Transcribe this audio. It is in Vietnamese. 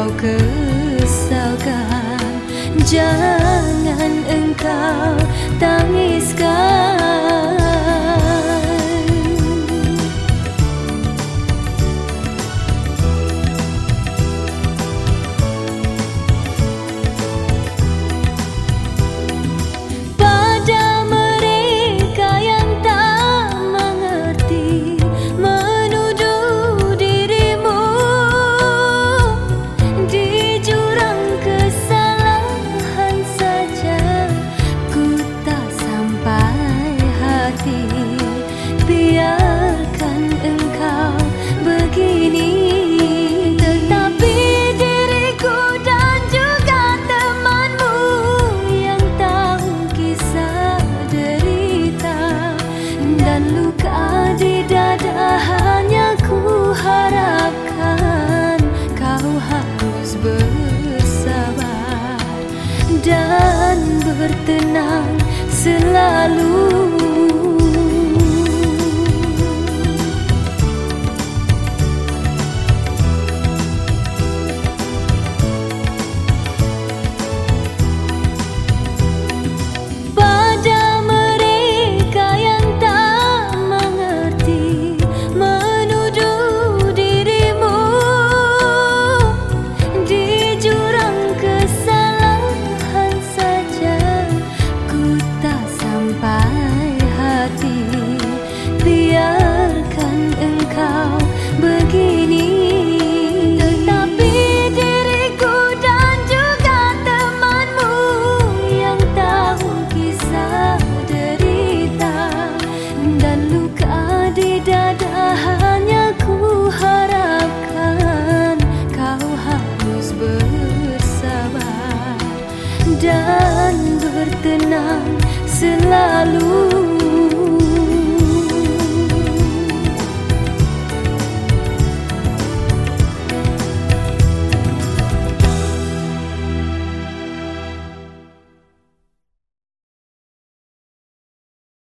kau kesalkan Jangan engkau tangis selalu bertenang selalu